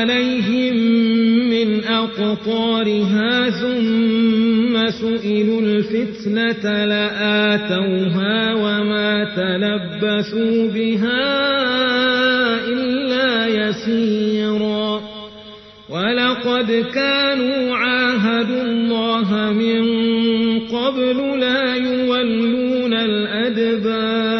عليهم من أقطارها ثم سئلوا الفتنة لآتوها وما تلبثوا بها إلا يسيرا ولقد كانوا عاهدوا الله من قبل لا يولون الأدبار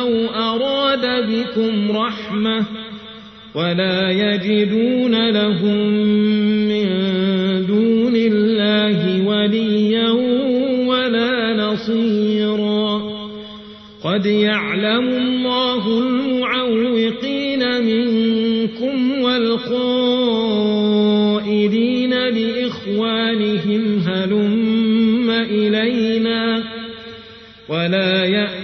أو أراد بكم رحمة ولا يجدون لهم من دون الله وليا ولا نصيرا قد يعلم الله المعوقين منكم والقائلين لإخوانهم هلم إلينا ولا يأتون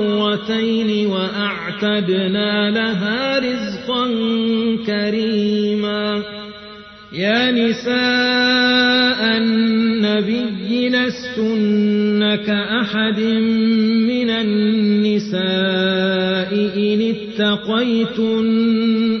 مرتين وأعتدنا لها رزقا كريما. يا نساء النبي لستن كأحد من النساء إن اتقيتن.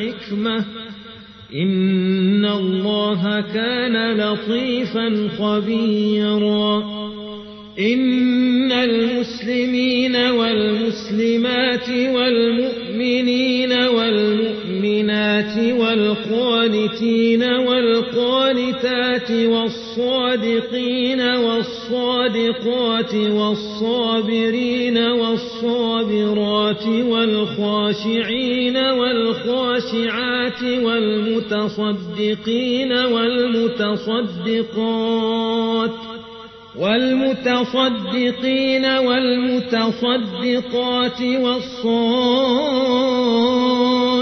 والحكمة إن الله كان لطيفا خبيرا. إن المسلمين والمسلمات والمؤمنين والمؤمنات والقانتين والقانتات والصادقين والصادقات والصابرين والصابرات والخاشعين والخاشعات والمتصدقين والمتصدقات والمتصدقين والمتصدقات والصائمين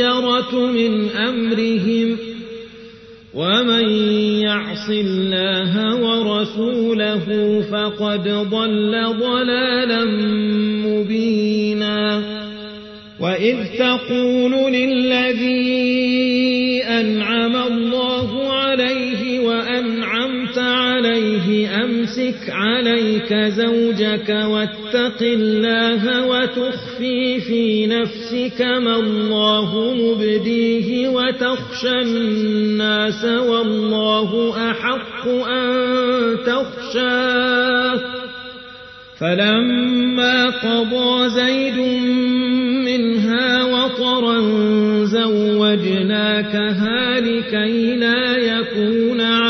الخيرة من أمرهم ومن يعص الله ورسوله فقد ضل ضلالا مبينا. وإذ تقول للذي أنعم الله عليه عليه أمسك عليك زوجك واتق الله وتخفي في نفسك ما الله مبديه وتخشى الناس والله أحق أن تخشاه. فلما قضى زيد منها وطرا زوجناكها لكي لا يكون المؤمنين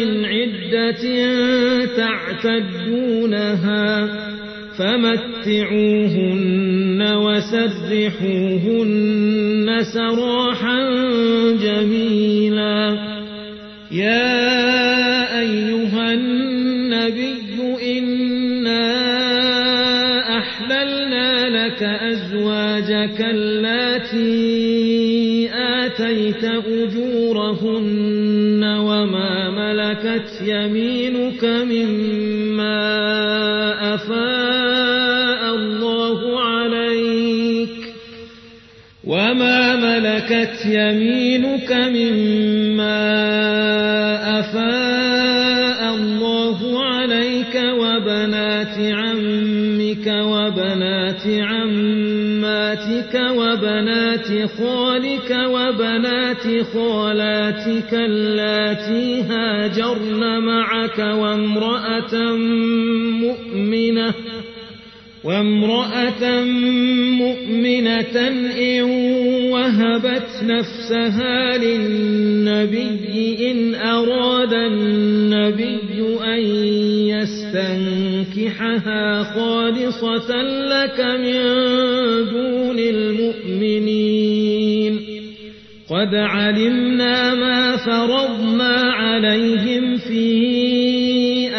من عدة تعتدونها فمتعوهن وسرحوهن سراحا جميلا. يا أيها النبي إنا أحللنا لك أزواجك اللاتي آتيت أجورهن ملكت يمينك مما أفاء الله عليك وما ملكت يمينك مما أفاء الله عليك وبنات عمك وبنات عماتك وبنات خالك وبنات خالاتك اللاتي هاجرن معك وامرأة مؤمنة وامرأة مؤمنة إن وهبت نفسها للنبي إن أراد النبي أن يستنكحها خالصة لك من دون المؤمنين. قد علمنا ما فرضنا عليهم في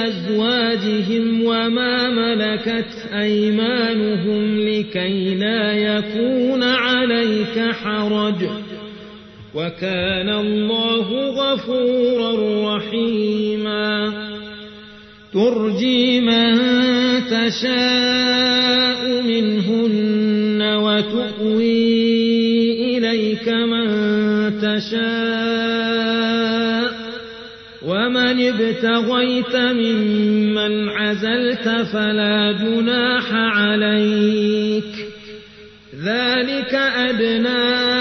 أزواجهم وما ملكت أيمانهم لكي لا يكون حرج وكان الله غفورا رحيما. ترجي من تشاء منهن وتؤوي إليك من تشاء. ومن ابتغيت ممن عزلت فلا جناح عليك. ذلك تقر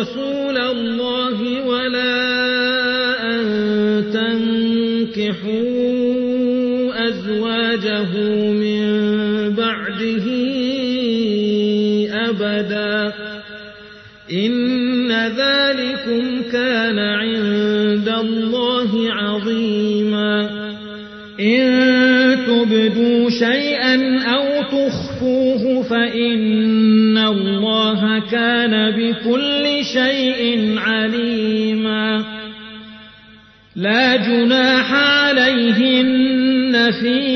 رسول الله ولا أن تنكحوا أزواجه من بعده أبدا. إن ذلكم كان عند الله عظيما. إن تبدوا شيئا أو تخفوه فإن الله كان بكل شيء عليما. لا جناح عليهن في